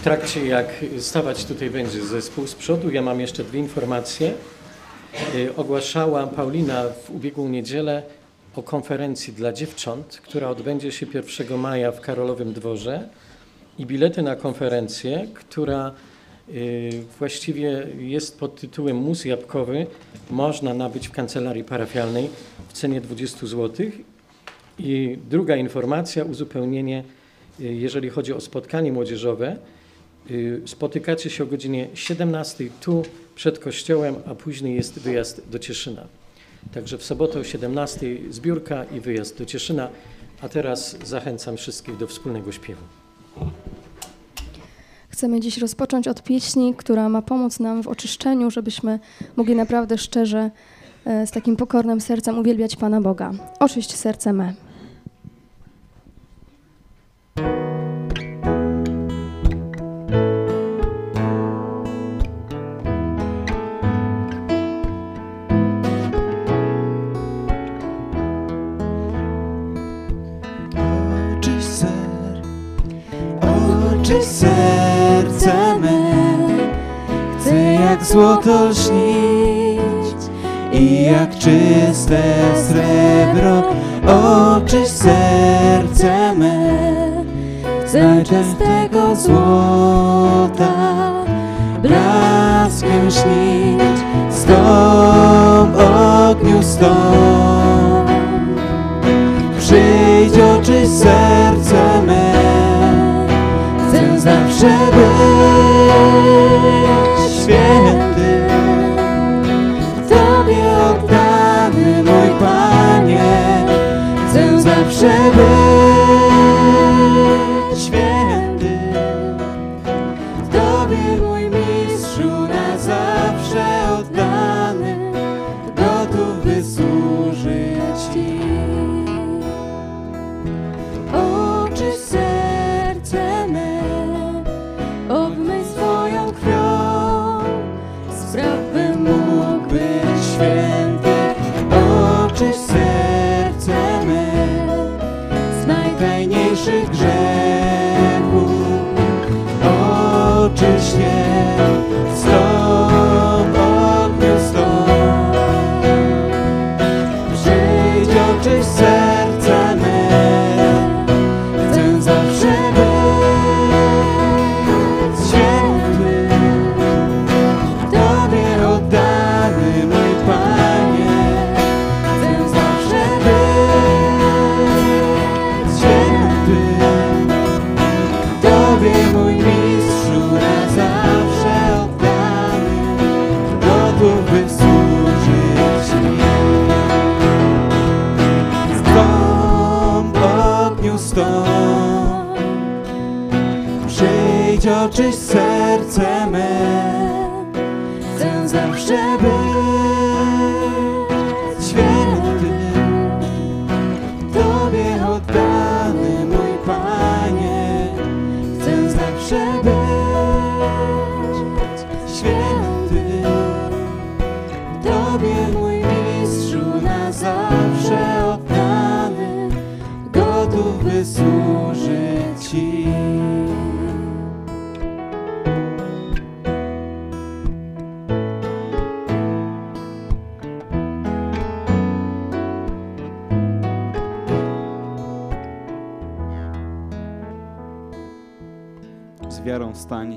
w trakcie jak stawać tutaj będzie zespół z przodu, ja mam jeszcze dwie informacje. Y, Ogłaszała Paulina w ubiegłą niedzielę o konferencji dla dziewcząt, która odbędzie się 1 maja w Karolowym Dworze i bilety na konferencję, która y, właściwie jest pod tytułem Mus Jabłkowy, można nabyć w kancelarii parafialnej w cenie 20 zł. I druga informacja, uzupełnienie, y, jeżeli chodzi o spotkanie młodzieżowe. Y, Spotykacie się o godzinie 17 tu przed kościołem, a później jest wyjazd do Cieszyna. Także w sobotę o 17 zbiórka i wyjazd do Cieszyna. A teraz zachęcam wszystkich do wspólnego śpiewu. Chcemy dziś rozpocząć od pieśni, która ma pomóc nam w oczyszczeniu, żebyśmy mogli naprawdę szczerze, e, z takim pokornym sercem uwielbiać Pana Boga. Oczyść serce me. Oczyś serce me, chcę jak złoto śnić i jak czyste srebro. Oczyś serce me, chcę czystego złota, blaskiem śnić, stąd ogniu stąd. Przyjdź oczy serce Zawsze być święty. Tobie oddany mój Panie Chcę zawsze być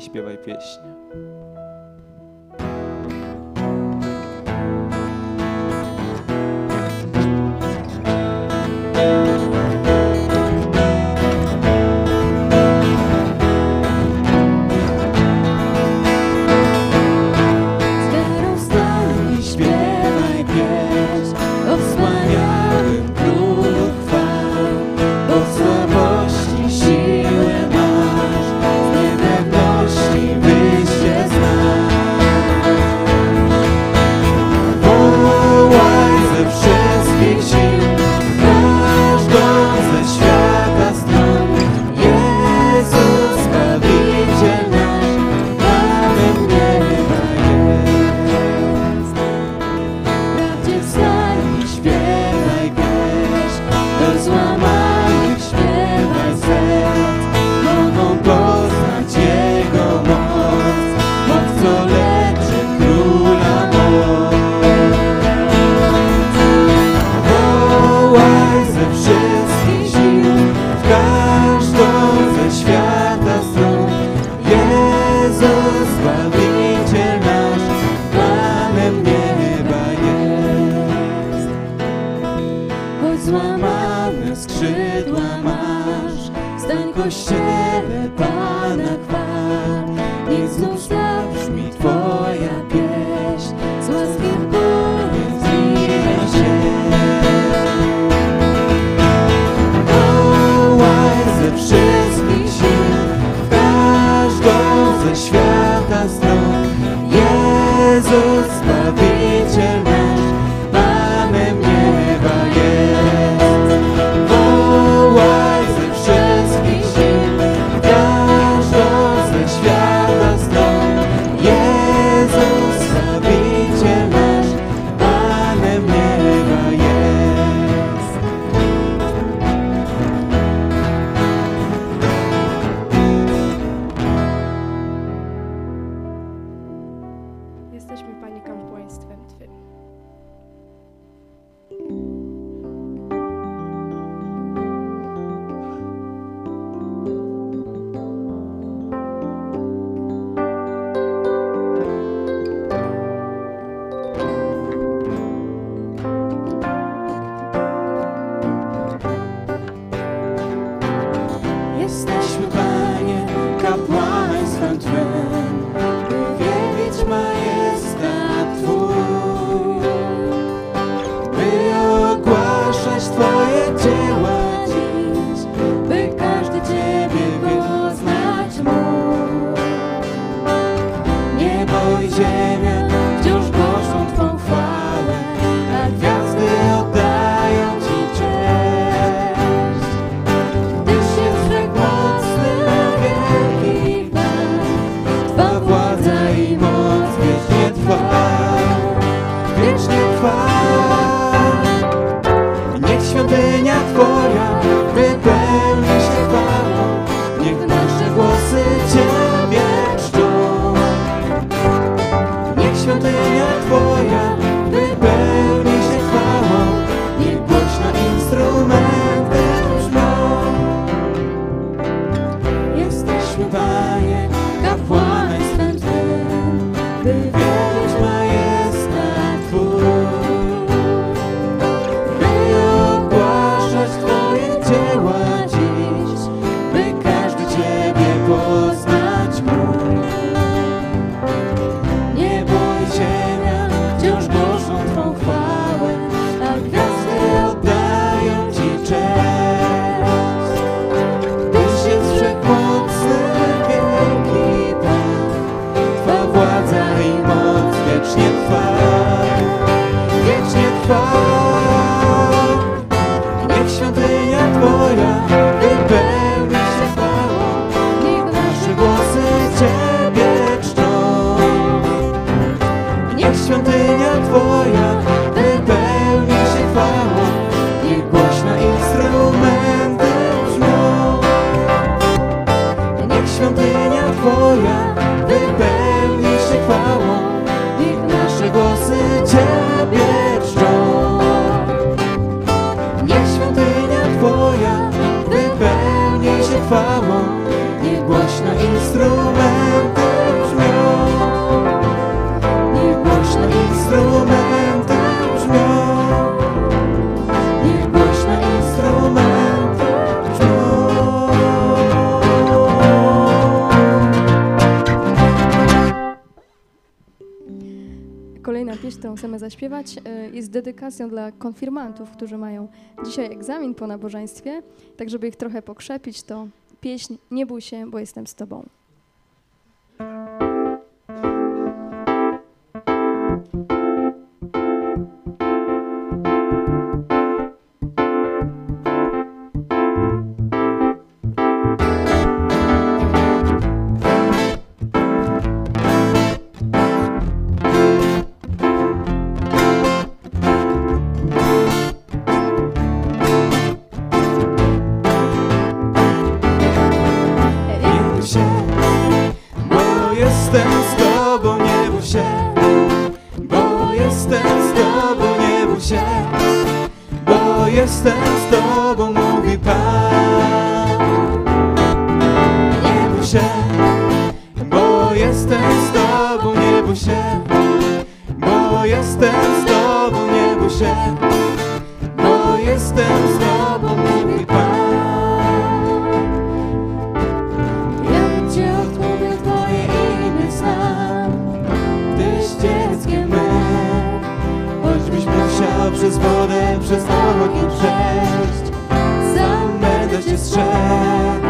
śpiewaj pieśń. святыня Твоя. zaśpiewać, e, jest dedykacją dla konfirmantów, którzy mają dzisiaj egzamin po nabożeństwie. Tak, żeby ich trochę pokrzepić, to pieśń Nie bój się, bo jestem z Tobą. nie bój bo jestem z Tobą, nie bój się, bo jestem z Tobą, miły Pan. Ja Cię odmówię Twoje imię znam, Tyś dzieckiem mym, choćbyś musiał przez wodę, przez ogień przejść, sam będę Cię strzec.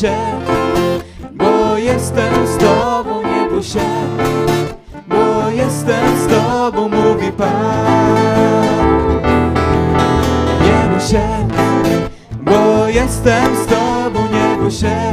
Się, bo jestem z Tobą, nie bój się, bo jestem z Tobą, mówi Pan. Nie bój się, bo jestem z Tobą, nie bój się,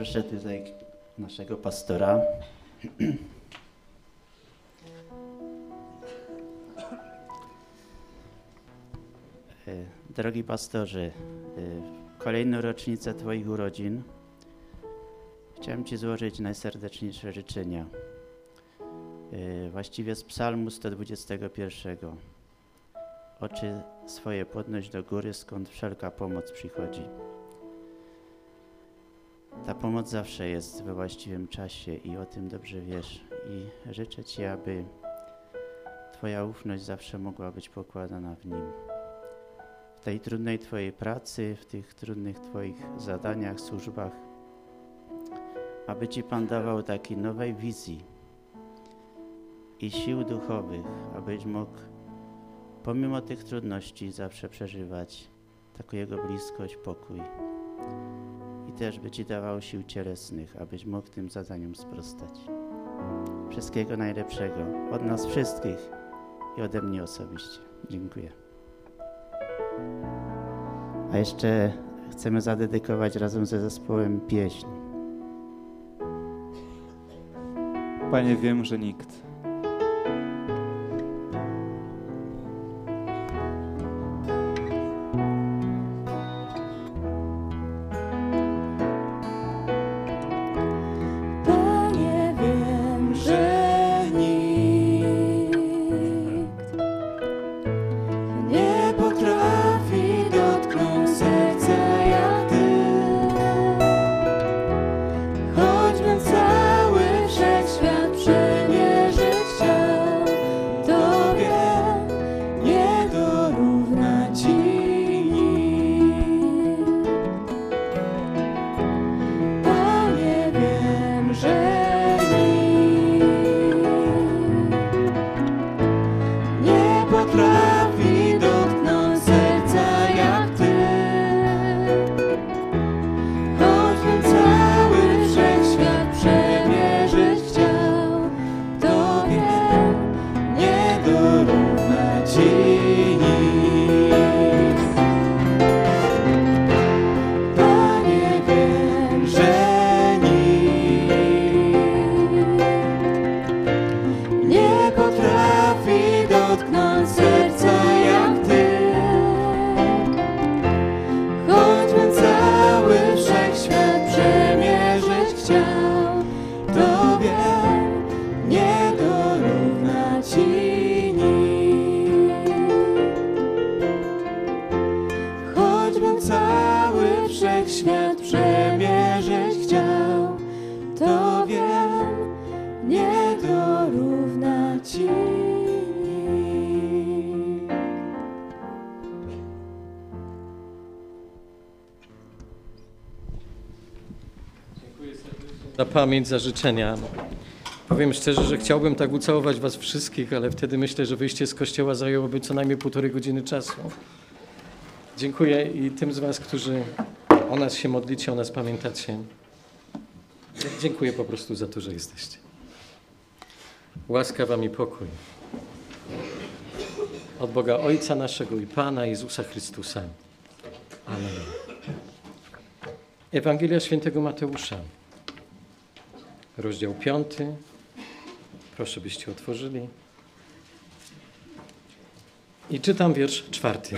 Poproszę tutaj naszego pastora. E, Drogi pastorze, e, kolejną rocznicę Twoich urodzin chciałem Ci złożyć najserdeczniejsze życzenia. E, Właściwie z Psalmu 121. Oczy swoje podnoś do góry, skąd wszelka pomoc przychodzi. Ta pomoc zawsze jest we właściwym czasie i o tym dobrze wiesz. I życzę Ci, aby Twoja ufność zawsze mogła być pokładana w Nim. W tej trudnej Twojej pracy, w tych trudnych Twoich zadaniach, służbach, aby Ci Pan dawał takiej nowej wizji i sił duchowych, abyś mógł pomimo tych trudności zawsze przeżywać taką Jego bliskość, pokój też by Ci dawał sił cielesnych, abyś mógł tym zadaniom sprostać. Wszystkiego najlepszego od nas wszystkich i ode mnie osobiście. Dziękuję. A jeszcze chcemy zadedykować razem ze zespołem pieśń. Panie, wiem, że nikt. Pamięć za życzenia. Powiem szczerze, że chciałbym tak ucałować was wszystkich, ale wtedy myślę, że wyjście z kościoła zajęłoby co najmniej półtorej godziny czasu. Dziękuję i tym z was, którzy o nas się modlicie, o nas pamiętacie. Dziękuję po prostu za to, że jesteście. Łaska wam i pokój. Od Boga Ojca naszego i Pana Jezusa Chrystusa. Amen. Ewangelia Świętego Mateusza rozdział piąty. Proszę, byście otworzyli. I czytam wiersz czwarty.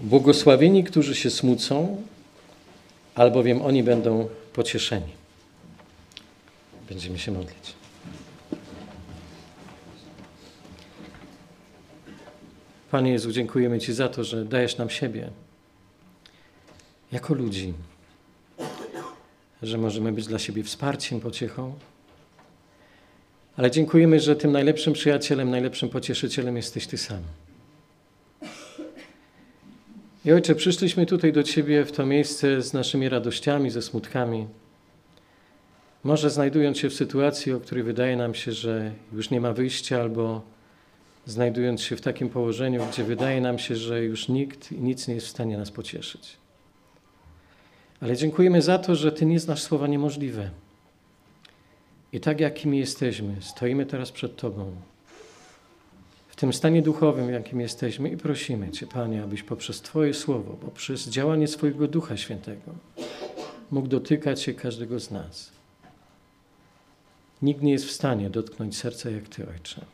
Błogosławieni, którzy się smucą, albowiem oni będą pocieszeni. Będziemy się modlić. Panie Jezu, dziękujemy Ci za to, że dajesz nam siebie jako ludzi, że możemy być dla siebie wsparciem, pociechą. Ale dziękujemy, że tym najlepszym przyjacielem, najlepszym pocieszycielem jesteś Ty sam. I Ojcze, przyszliśmy tutaj do Ciebie w to miejsce z naszymi radościami, ze smutkami. Może znajdując się w sytuacji, o której wydaje nam się, że już nie ma wyjścia, albo znajdując się w takim położeniu, gdzie wydaje nam się, że już nikt i nic nie jest w stanie nas pocieszyć. Ale dziękujemy za to, że Ty nie znasz słowa niemożliwe. I tak, jakimi jesteśmy, stoimy teraz przed Tobą, w tym stanie duchowym, w jakim jesteśmy, i prosimy Cię, Panie, abyś poprzez Twoje słowo, poprzez działanie swojego Ducha Świętego mógł dotykać się każdego z nas. Nikt nie jest w stanie dotknąć serca jak Ty, Ojcze.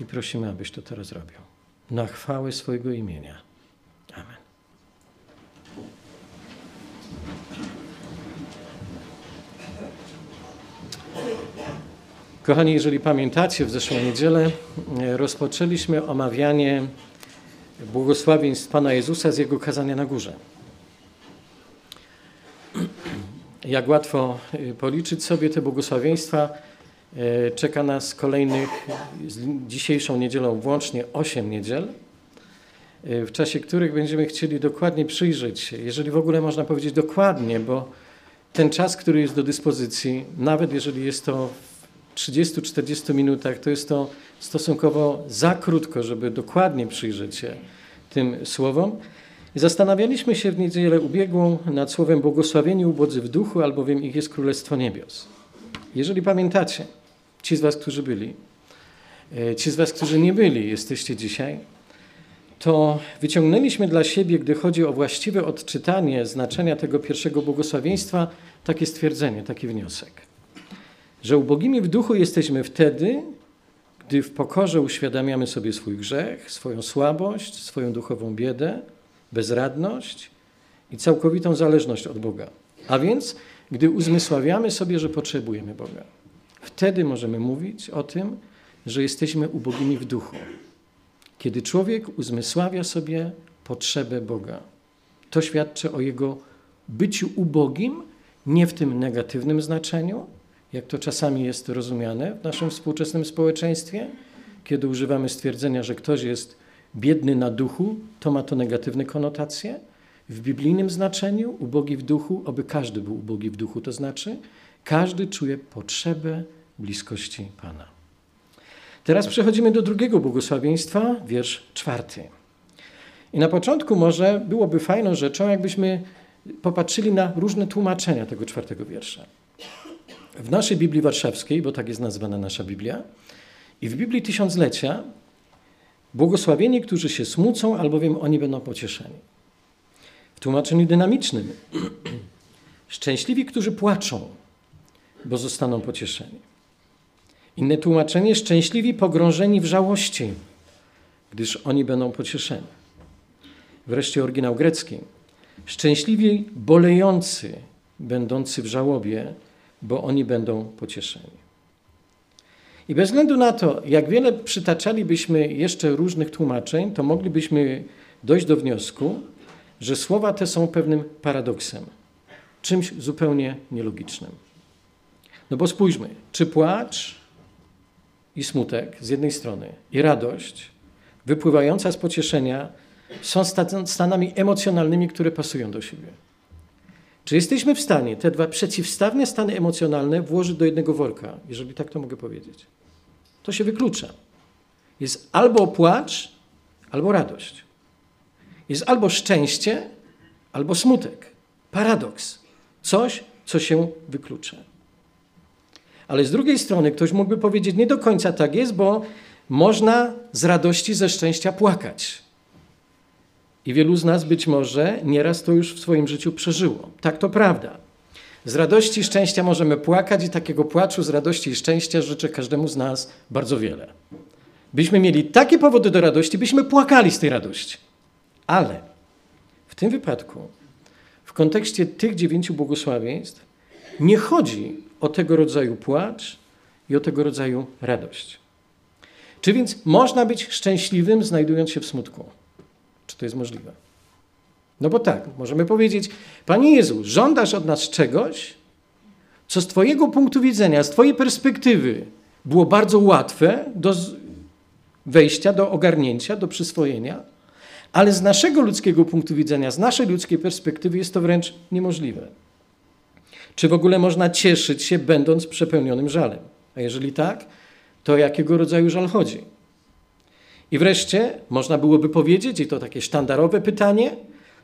I prosimy, abyś to teraz robił. Na chwałę swojego imienia. Kochani, jeżeli pamiętacie, w zeszłą niedzielę e, rozpoczęliśmy omawianie błogosławieństw Pana Jezusa z Jego kazania na górze. Jak łatwo e, policzyć sobie te błogosławieństwa, e, czeka nas kolejnych, z dzisiejszą niedzielą włącznie, osiem niedziel, w czasie których będziemy chcieli dokładnie przyjrzeć się, jeżeli w ogóle można powiedzieć dokładnie, bo ten czas, który jest do dyspozycji, nawet jeżeli jest to 30-40 minutach to jest to stosunkowo za krótko, żeby dokładnie przyjrzeć się tym słowom. Zastanawialiśmy się w niedzielę ubiegłą nad słowem błogosławieni ubodzy w duchu, albowiem ich jest Królestwo Niebios. Jeżeli pamiętacie, ci z was, którzy byli, e, ci z was, którzy nie byli, jesteście dzisiaj, to wyciągnęliśmy dla siebie, gdy chodzi o właściwe odczytanie znaczenia tego pierwszego błogosławieństwa, takie stwierdzenie, taki wniosek że ubogimi w duchu jesteśmy wtedy, gdy w pokorze uświadamiamy sobie swój grzech, swoją słabość, swoją duchową biedę, bezradność i całkowitą zależność od Boga. A więc, gdy uzmysławiamy sobie, że potrzebujemy Boga. Wtedy możemy mówić o tym, że jesteśmy ubogimi w duchu. Kiedy człowiek uzmysławia sobie potrzebę Boga, to świadczy o jego byciu ubogim, nie w tym negatywnym znaczeniu, jak to czasami jest rozumiane w naszym współczesnym społeczeństwie, kiedy używamy stwierdzenia, że ktoś jest biedny na duchu, to ma to negatywne konotacje. W biblijnym znaczeniu ubogi w duchu, oby każdy był ubogi w duchu, to znaczy każdy czuje potrzebę bliskości Pana. Teraz przechodzimy do drugiego błogosławieństwa, wiersz czwarty. I na początku może byłoby fajną rzeczą, jakbyśmy popatrzyli na różne tłumaczenia tego czwartego wiersza. W naszej Biblii Warszawskiej, bo tak jest nazwana nasza Biblia, i w Biblii Tysiąclecia, błogosławieni, którzy się smucą, albowiem oni będą pocieszeni. W tłumaczeniu dynamicznym, szczęśliwi, którzy płaczą, bo zostaną pocieszeni. Inne tłumaczenie, szczęśliwi pogrążeni w żałości, gdyż oni będą pocieszeni. Wreszcie oryginał grecki, szczęśliwi bolejący, będący w żałobie, bo oni będą pocieszeni. I bez względu na to, jak wiele przytaczalibyśmy jeszcze różnych tłumaczeń, to moglibyśmy dojść do wniosku, że słowa te są pewnym paradoksem, czymś zupełnie nielogicznym. No bo spójrzmy, czy płacz i smutek z jednej strony i radość wypływająca z pocieszenia są stanami emocjonalnymi, które pasują do siebie. Czy jesteśmy w stanie te dwa przeciwstawne stany emocjonalne włożyć do jednego worka, jeżeli tak to mogę powiedzieć? To się wyklucza. Jest albo płacz, albo radość. Jest albo szczęście, albo smutek. Paradoks. Coś, co się wyklucza. Ale z drugiej strony ktoś mógłby powiedzieć, nie do końca tak jest, bo można z radości, ze szczęścia płakać. I wielu z nas być może nieraz to już w swoim życiu przeżyło. Tak to prawda. Z radości i szczęścia możemy płakać i takiego płaczu z radości i szczęścia życzę każdemu z nas bardzo wiele. Byśmy mieli takie powody do radości, byśmy płakali z tej radości. Ale w tym wypadku, w kontekście tych dziewięciu błogosławieństw, nie chodzi o tego rodzaju płacz i o tego rodzaju radość. Czy więc można być szczęśliwym, znajdując się w smutku? Czy to jest możliwe? No bo tak, możemy powiedzieć, Panie Jezu, żądasz od nas czegoś, co z Twojego punktu widzenia, z Twojej perspektywy było bardzo łatwe do wejścia, do ogarnięcia, do przyswojenia, ale z naszego ludzkiego punktu widzenia, z naszej ludzkiej perspektywy jest to wręcz niemożliwe. Czy w ogóle można cieszyć się, będąc przepełnionym żalem? A jeżeli tak, to o jakiego rodzaju żal chodzi? I wreszcie można byłoby powiedzieć, i to takie sztandarowe pytanie,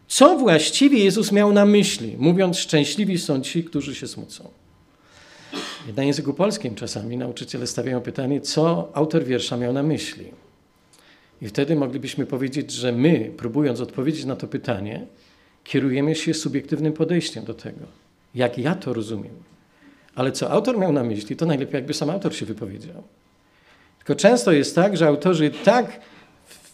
co właściwie Jezus miał na myśli, mówiąc, szczęśliwi są ci, którzy się smucą. Na języku polskim czasami nauczyciele stawiają pytanie, co autor wiersza miał na myśli. I wtedy moglibyśmy powiedzieć, że my, próbując odpowiedzieć na to pytanie, kierujemy się subiektywnym podejściem do tego. Jak ja to rozumiem. Ale co autor miał na myśli, to najlepiej jakby sam autor się wypowiedział. Tylko często jest tak, że autorzy tak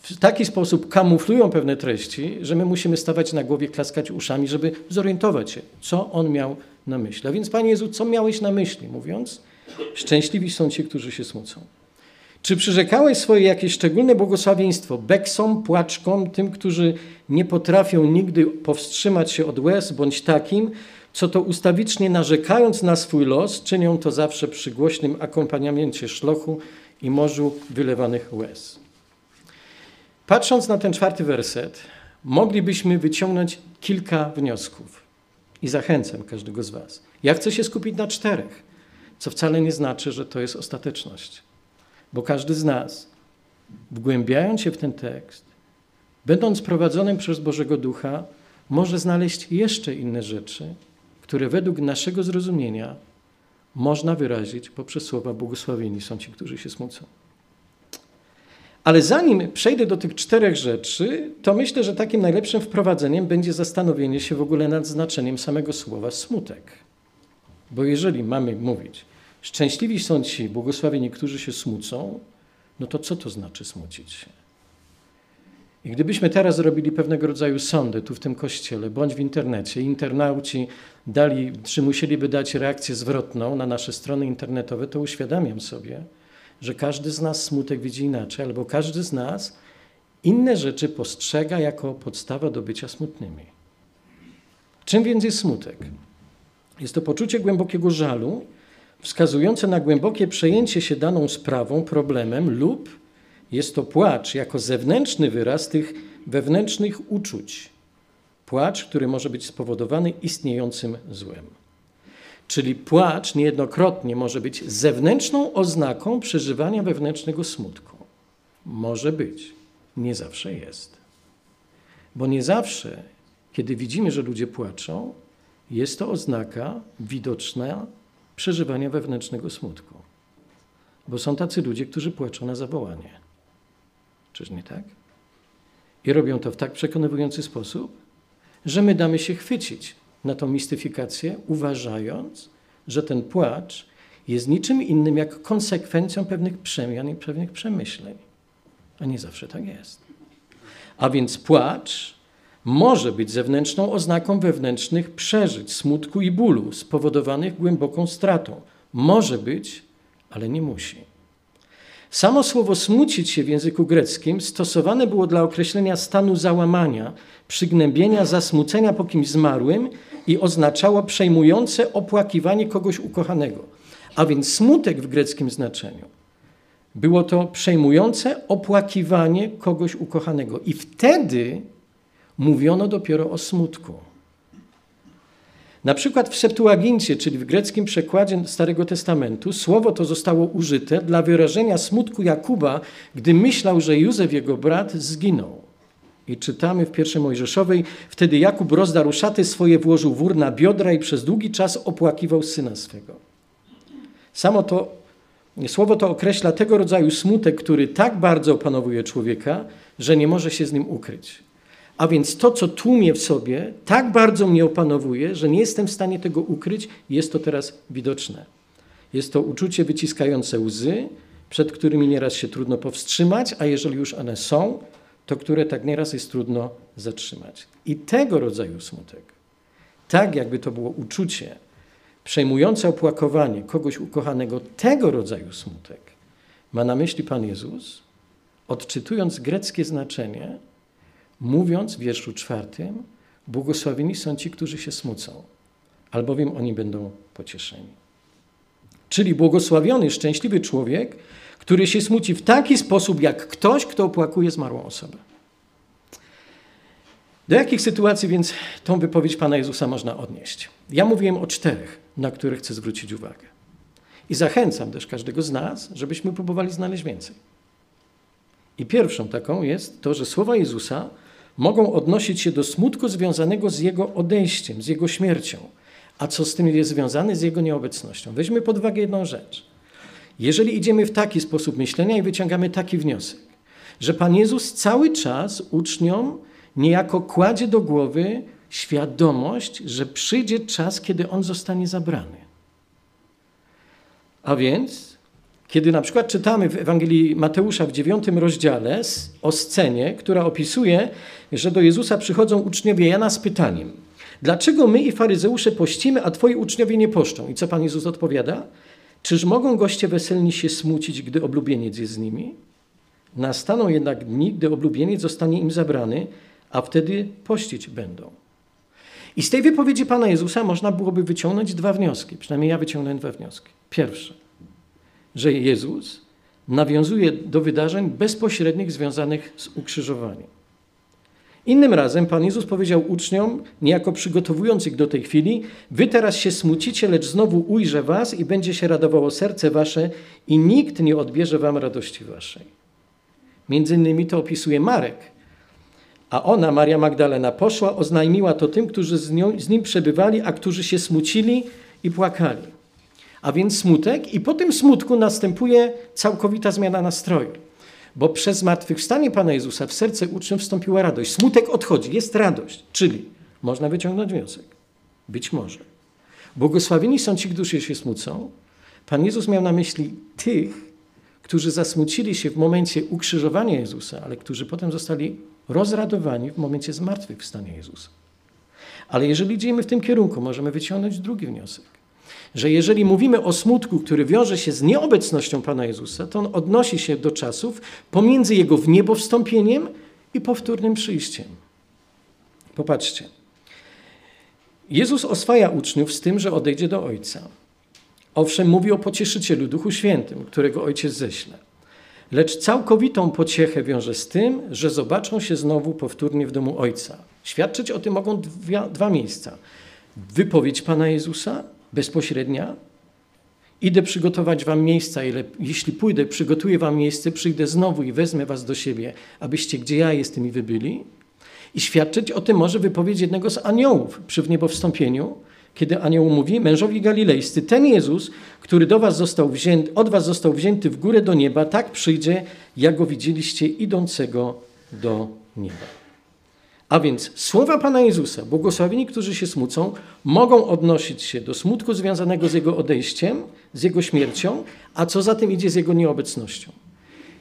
w taki sposób kamuflują pewne treści, że my musimy stawać na głowie, klaskać uszami, żeby zorientować się, co on miał na myśli. A więc, Panie Jezu, co miałeś na myśli, mówiąc? Szczęśliwi są ci, którzy się smucą. Czy przyrzekałeś swoje jakieś szczególne błogosławieństwo beksom, płaczkom, tym, którzy nie potrafią nigdy powstrzymać się od łez, bądź takim, co to ustawicznie narzekając na swój los, czynią to zawsze przy głośnym akompaniamencie szlochu i morzu wylewanych łez. Patrząc na ten czwarty werset, moglibyśmy wyciągnąć kilka wniosków i zachęcam każdego z Was. Ja chcę się skupić na czterech, co wcale nie znaczy, że to jest ostateczność, bo każdy z nas, wgłębiając się w ten tekst, będąc prowadzonym przez Bożego Ducha, może znaleźć jeszcze inne rzeczy, które według naszego zrozumienia można wyrazić poprzez słowa błogosławieni są ci, którzy się smucą. Ale zanim przejdę do tych czterech rzeczy, to myślę, że takim najlepszym wprowadzeniem będzie zastanowienie się w ogóle nad znaczeniem samego słowa smutek. Bo jeżeli mamy mówić, szczęśliwi są ci błogosławieni, którzy się smucą, no to co to znaczy smucić się? I gdybyśmy teraz zrobili pewnego rodzaju sądy tu w tym kościele, bądź w internecie, internauci dali, czy musieliby dać reakcję zwrotną na nasze strony internetowe, to uświadamiam sobie, że każdy z nas smutek widzi inaczej, albo każdy z nas inne rzeczy postrzega jako podstawa do bycia smutnymi. Czym więc jest smutek? Jest to poczucie głębokiego żalu, wskazujące na głębokie przejęcie się daną sprawą, problemem lub jest to płacz jako zewnętrzny wyraz tych wewnętrznych uczuć. Płacz, który może być spowodowany istniejącym złem. Czyli płacz niejednokrotnie może być zewnętrzną oznaką przeżywania wewnętrznego smutku. Może być, nie zawsze jest. Bo nie zawsze, kiedy widzimy, że ludzie płaczą, jest to oznaka widoczna przeżywania wewnętrznego smutku. Bo są tacy ludzie, którzy płaczą na zawołanie. Czyż nie tak? I robią to w tak przekonywujący sposób, że my damy się chwycić na tą mistyfikację, uważając, że ten płacz jest niczym innym jak konsekwencją pewnych przemian i pewnych przemyśleń. A nie zawsze tak jest. A więc płacz może być zewnętrzną oznaką wewnętrznych przeżyć, smutku i bólu spowodowanych głęboką stratą. Może być, ale nie musi. Samo słowo smucić się w języku greckim stosowane było dla określenia stanu załamania, przygnębienia, zasmucenia po kimś zmarłym i oznaczało przejmujące opłakiwanie kogoś ukochanego. A więc smutek w greckim znaczeniu było to przejmujące opłakiwanie kogoś ukochanego. I wtedy mówiono dopiero o smutku. Na przykład w Septuagincie, czyli w greckim przekładzie Starego Testamentu, słowo to zostało użyte dla wyrażenia smutku Jakuba, gdy myślał, że Józef, jego brat, zginął. I czytamy w pierwszej Mojżeszowej, wtedy Jakub rozdarł szaty swoje, włożył wór na biodra i przez długi czas opłakiwał syna swego. Samo to słowo to określa tego rodzaju smutek, który tak bardzo opanowuje człowieka, że nie może się z nim ukryć. A więc to, co tłumię w sobie, tak bardzo mnie opanowuje, że nie jestem w stanie tego ukryć, jest to teraz widoczne. Jest to uczucie wyciskające łzy, przed którymi nieraz się trudno powstrzymać, a jeżeli już one są, to które tak nieraz jest trudno zatrzymać. I tego rodzaju smutek, tak jakby to było uczucie przejmujące opłakowanie kogoś ukochanego, tego rodzaju smutek ma na myśli Pan Jezus, odczytując greckie znaczenie, mówiąc w wierszu czwartym, błogosławieni są ci, którzy się smucą, albowiem oni będą pocieszeni. Czyli błogosławiony, szczęśliwy człowiek, który się smuci w taki sposób, jak ktoś, kto opłakuje zmarłą osobę. Do jakich sytuacji więc tą wypowiedź Pana Jezusa można odnieść? Ja mówiłem o czterech, na które chcę zwrócić uwagę. I zachęcam też każdego z nas, żebyśmy próbowali znaleźć więcej. I pierwszą taką jest to, że słowa Jezusa mogą odnosić się do smutku związanego z Jego odejściem, z Jego śmiercią. A co z tym jest związane? Z Jego nieobecnością. Weźmy pod uwagę jedną rzecz. Jeżeli idziemy w taki sposób myślenia i wyciągamy taki wniosek, że Pan Jezus cały czas uczniom niejako kładzie do głowy świadomość, że przyjdzie czas, kiedy On zostanie zabrany. A więc, kiedy na przykład czytamy w Ewangelii Mateusza w dziewiątym rozdziale o scenie, która opisuje, że do Jezusa przychodzą uczniowie Jana z pytaniem: Dlaczego my i faryzeusze pościmy, a twoi uczniowie nie poszczą? I co Pan Jezus odpowiada? Czyż mogą goście weselni się smucić, gdy oblubieniec jest z nimi? Nastaną jednak dni, gdy oblubieniec zostanie im zabrany, a wtedy pościć będą. I z tej wypowiedzi Pana Jezusa można byłoby wyciągnąć dwa wnioski. Przynajmniej ja wyciągnąłem dwa wnioski. Pierwsze, że Jezus nawiązuje do wydarzeń bezpośrednich związanych z ukrzyżowaniem. Innym razem Pan Jezus powiedział uczniom, niejako przygotowując ich do tej chwili: Wy teraz się smucicie, lecz znowu ujrzę was i będzie się radowało serce wasze, i nikt nie odbierze wam radości waszej. Między innymi to opisuje Marek. A ona, Maria Magdalena, poszła, oznajmiła to tym, którzy z, nią, z nim przebywali, a którzy się smucili i płakali. A więc smutek, i po tym smutku następuje całkowita zmiana nastroju. Bo przez zmartwychwstanie Pana Jezusa w serce uczniów wstąpiła radość. Smutek odchodzi, jest radość. Czyli można wyciągnąć wniosek. Być może. Błogosławieni są ci, którzy się smucą. Pan Jezus miał na myśli tych, którzy zasmucili się w momencie ukrzyżowania Jezusa, ale którzy potem zostali rozradowani w momencie zmartwychwstania Jezusa. Ale jeżeli idziemy w tym kierunku, możemy wyciągnąć drugi wniosek że jeżeli mówimy o smutku, który wiąże się z nieobecnością Pana Jezusa, to on odnosi się do czasów pomiędzy Jego w niebo wstąpieniem i powtórnym przyjściem. Popatrzcie. Jezus oswaja uczniów z tym, że odejdzie do Ojca. Owszem, mówi o pocieszycielu Duchu Świętym, którego Ojciec ześle. Lecz całkowitą pociechę wiąże z tym, że zobaczą się znowu powtórnie w domu Ojca. Świadczyć o tym mogą dwa, dwa miejsca. Wypowiedź Pana Jezusa bezpośrednia. Idę przygotować wam miejsca, ile, jeśli pójdę, przygotuję wam miejsce, przyjdę znowu i wezmę was do siebie, abyście gdzie ja jestem i wy byli. I świadczyć o tym może wypowiedź jednego z aniołów przy wniebowstąpieniu, kiedy anioł mówi, mężowi galilejscy, ten Jezus, który do was został wzięty, od was został wzięty w górę do nieba, tak przyjdzie, jak go widzieliście idącego do nieba. A więc słowa Pana Jezusa, błogosławieni, którzy się smucą, mogą odnosić się do smutku związanego z Jego odejściem, z Jego śmiercią, a co za tym idzie z Jego nieobecnością.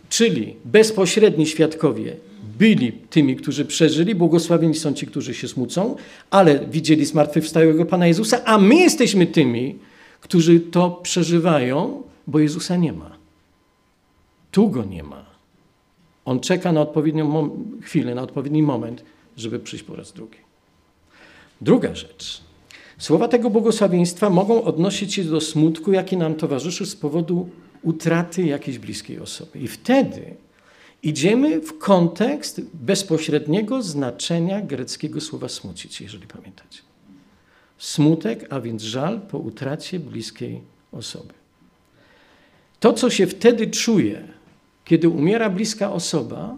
Czyli bezpośredni świadkowie byli tymi, którzy przeżyli, błogosławieni są ci, którzy się smucą, ale widzieli zmartwychwstałego Pana Jezusa, a my jesteśmy tymi, którzy to przeżywają, bo Jezusa nie ma. Tu go nie ma. On czeka na odpowiednią chwilę, na odpowiedni moment, żeby przyjść po raz drugi. Druga rzecz. Słowa tego błogosławieństwa mogą odnosić się do smutku, jaki nam towarzyszy z powodu utraty jakiejś bliskiej osoby. I wtedy idziemy w kontekst bezpośredniego znaczenia greckiego słowa smucić, jeżeli pamiętacie. Smutek, a więc żal po utracie bliskiej osoby. To, co się wtedy czuje, kiedy umiera bliska osoba,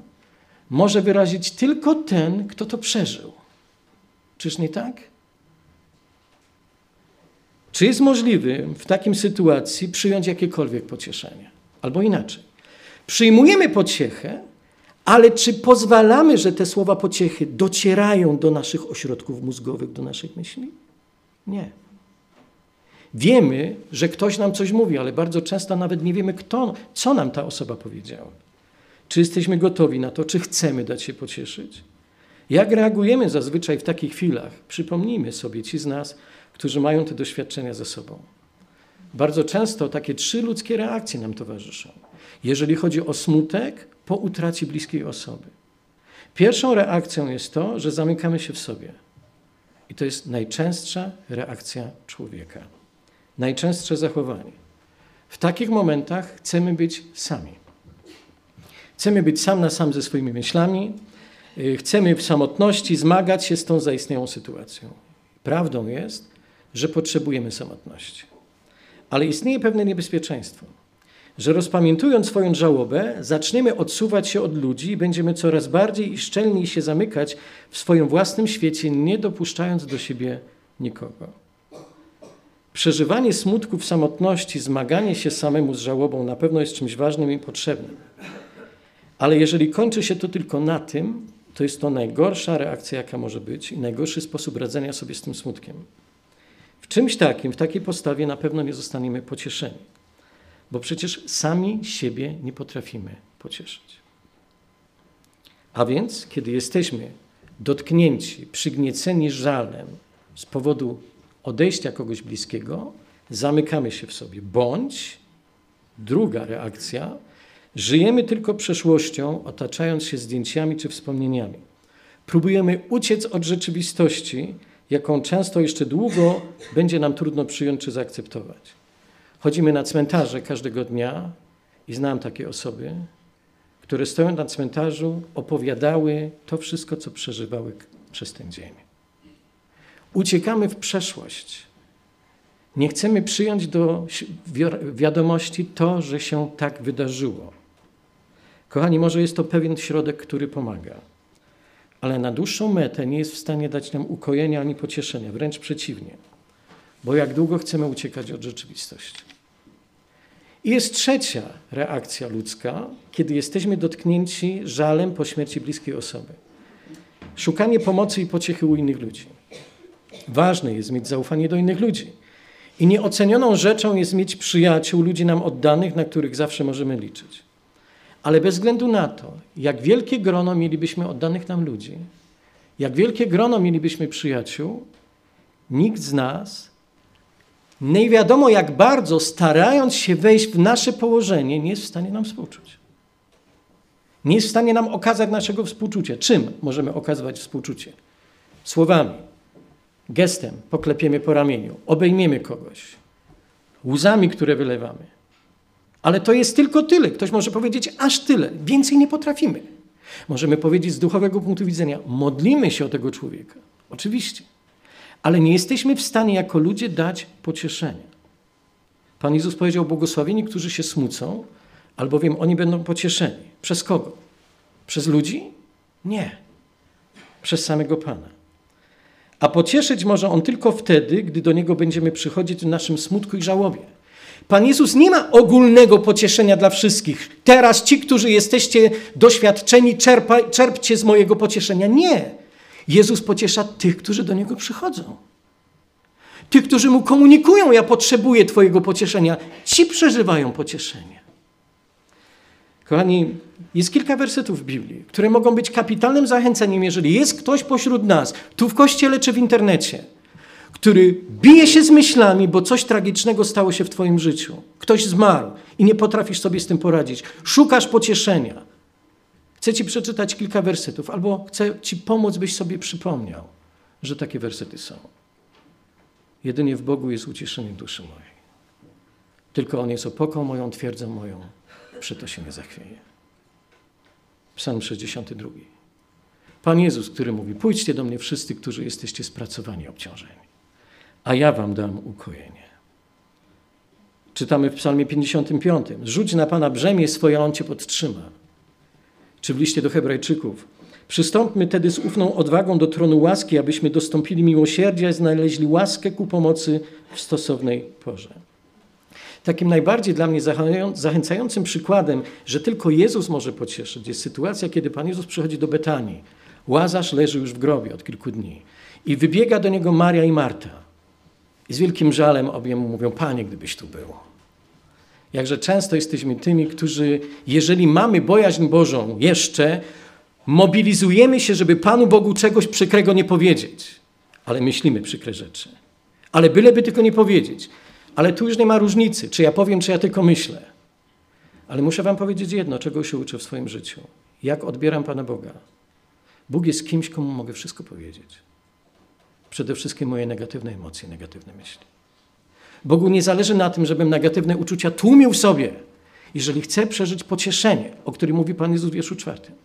może wyrazić tylko ten, kto to przeżył. Czyż nie tak? Czy jest możliwy w takim sytuacji przyjąć jakiekolwiek pocieszenie? Albo inaczej. Przyjmujemy pociechę, ale czy pozwalamy, że te słowa pociechy docierają do naszych ośrodków mózgowych, do naszych myśli? Nie. Wiemy, że ktoś nam coś mówi, ale bardzo często nawet nie wiemy, kto, co nam ta osoba powiedziała. Czy jesteśmy gotowi na to, czy chcemy dać się pocieszyć? Jak reagujemy zazwyczaj w takich chwilach? Przypomnijmy sobie ci z nas, którzy mają te doświadczenia ze sobą. Bardzo często takie trzy ludzkie reakcje nam towarzyszą. Jeżeli chodzi o smutek po utracie bliskiej osoby. Pierwszą reakcją jest to, że zamykamy się w sobie. I to jest najczęstsza reakcja człowieka. Najczęstsze zachowanie. W takich momentach chcemy być sami. Chcemy być sam na sam ze swoimi myślami, y, chcemy w samotności zmagać się z tą zaistniałą sytuacją. Prawdą jest, że potrzebujemy samotności. Ale istnieje pewne niebezpieczeństwo, że rozpamiętując swoją żałobę, zaczniemy odsuwać się od ludzi i będziemy coraz bardziej i szczelniej się zamykać w swoim własnym świecie, nie dopuszczając do siebie nikogo. Przeżywanie smutku w samotności, zmaganie się samemu z żałobą na pewno jest czymś ważnym i potrzebnym. Ale jeżeli kończy się to tylko na tym, to jest to najgorsza reakcja, jaka może być i najgorszy sposób radzenia sobie z tym smutkiem. W czymś takim, w takiej postawie na pewno nie zostaniemy pocieszeni, bo przecież sami siebie nie potrafimy pocieszyć. A więc, kiedy jesteśmy dotknięci, przygnieceni żalem z powodu odejścia kogoś bliskiego, zamykamy się w sobie. Bądź druga reakcja, żyjemy tylko przeszłością, otaczając się zdjęciami czy wspomnieniami. Próbujemy uciec od rzeczywistości, jaką często jeszcze długo będzie nam trudno przyjąć czy zaakceptować. Chodzimy na cmentarze każdego dnia i znam takie osoby, które stoją na cmentarzu, opowiadały to wszystko, co przeżywały przez ten dzień. Uciekamy w przeszłość. Nie chcemy przyjąć do wiadomości to, że się tak wydarzyło. Kochani, może jest to pewien środek, który pomaga, ale na dłuższą metę nie jest w stanie dać nam ukojenia ani pocieszenia, wręcz przeciwnie, bo jak długo chcemy uciekać od rzeczywistości. I jest trzecia reakcja ludzka, kiedy jesteśmy dotknięci żalem po śmierci bliskiej osoby. Szukanie pomocy i pociechy u innych ludzi. Ważne jest mieć zaufanie do innych ludzi. I nieocenioną rzeczą jest mieć przyjaciół, ludzi nam oddanych, na których zawsze możemy liczyć. Ale bez względu na to, jak wielkie grono mielibyśmy oddanych nam ludzi, jak wielkie grono mielibyśmy przyjaciół, nikt z nas, nie wiadomo jak bardzo, starając się wejść w nasze położenie, nie jest w stanie nam współczuć. Nie jest w stanie nam okazać naszego współczucia. Czym możemy okazywać współczucie? Słowami, gestem poklepiemy po ramieniu, obejmiemy kogoś, łzami, które wylewamy. Ale to jest tylko tyle. Ktoś może powiedzieć aż tyle. Więcej nie potrafimy. Możemy powiedzieć z duchowego punktu widzenia, modlimy się o tego człowieka. Oczywiście. Ale nie jesteśmy w stanie jako ludzie dać pocieszenia. Pan Jezus powiedział, błogosławieni, którzy się smucą, albowiem oni będą pocieszeni. Przez kogo? Przez ludzi? Nie. Przez samego Pana. A pocieszyć może On tylko wtedy, gdy do Niego będziemy przychodzić w naszym smutku i żałobie. Pan Jezus nie ma ogólnego pocieszenia dla wszystkich. Teraz ci, którzy jesteście doświadczeni, czerpa, czerpcie z mojego pocieszenia. Nie. Jezus pociesza tych, którzy do Niego przychodzą. Tych, którzy Mu komunikują, ja potrzebuję Twojego pocieszenia. Ci przeżywają pocieszenie. Kochani, jest kilka wersetów w Biblii, które mogą być kapitalnym zachęceniem, jeżeli jest ktoś pośród nas, tu w kościele czy w internecie, który bije się z myślami, bo coś tragicznego stało się w Twoim życiu. Ktoś zmarł i nie potrafisz sobie z tym poradzić. Szukasz pocieszenia. Chcę Ci przeczytać kilka wersetów, albo chcę Ci pomóc, byś sobie przypomniał, że takie wersety są. Jedynie w Bogu jest ucieszenie duszy mojej. Tylko On jest opoką moją, twierdzą moją, przeto się nie zachwieje. Psalm 62. Pan Jezus, który mówi: Pójdźcie do mnie wszyscy, którzy jesteście spracowani, obciążeni, a ja wam dam ukojenie. Czytamy w Psalmie 55. Rzuć na Pana brzemię swoje, a On cię podtrzyma. Czy w liście do Hebrajczyków. Przystąpmy tedy z ufną odwagą do tronu łaski, abyśmy dostąpili miłosierdzia i znaleźli łaskę ku pomocy w stosownej porze. Takim najbardziej dla mnie zachęcającym przykładem, że tylko Jezus może pocieszyć, jest sytuacja, kiedy Pan Jezus przychodzi do Betanii. Łazarz leży już w grobie od kilku dni i wybiega do niego Maria i Marta. I z wielkim żalem obie mu mówią: Panie, gdybyś tu był. Jakże często jesteśmy tymi, którzy, jeżeli mamy bojaźń Bożą jeszcze, mobilizujemy się, żeby Panu Bogu czegoś przykrego nie powiedzieć, ale myślimy przykre rzeczy. Ale byleby tylko nie powiedzieć. Ale tu już nie ma różnicy, czy ja powiem, czy ja tylko myślę. Ale muszę Wam powiedzieć jedno, czego się uczę w swoim życiu. Jak odbieram Pana Boga. Bóg jest kimś, komu mogę wszystko powiedzieć. Przede wszystkim moje negatywne emocje, negatywne myśli. Bogu nie zależy na tym, żebym negatywne uczucia tłumił w sobie, jeżeli chcę przeżyć pocieszenie, o którym mówi Pan Jezus w wierszu czwartym.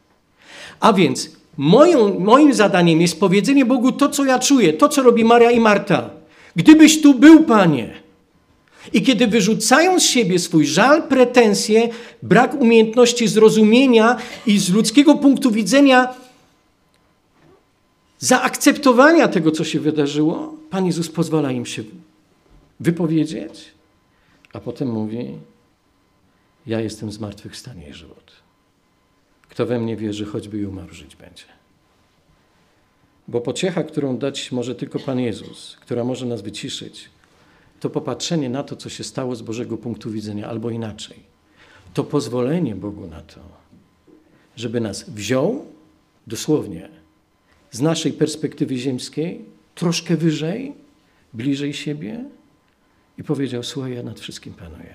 A więc moją, moim zadaniem jest powiedzenie Bogu to, co ja czuję, to, co robi Maria i Marta. Gdybyś tu był, Panie. I kiedy wyrzucają z siebie swój żal, pretensje, brak umiejętności zrozumienia i z ludzkiego punktu widzenia zaakceptowania tego, co się wydarzyło, Pan Jezus pozwala im się wypowiedzieć, a potem mówi: Ja jestem zmartwychwstanie i żywot. Kto we mnie wierzy, choćby i umarł, żyć będzie. Bo pociecha, którą dać może tylko Pan Jezus, która może nas wyciszyć, to popatrzenie na to, co się stało z Bożego punktu widzenia, albo inaczej. To pozwolenie Bogu na to, żeby nas wziął, dosłownie, z naszej perspektywy ziemskiej, troszkę wyżej, bliżej siebie i powiedział: Słuchaj, ja nad wszystkim panuję.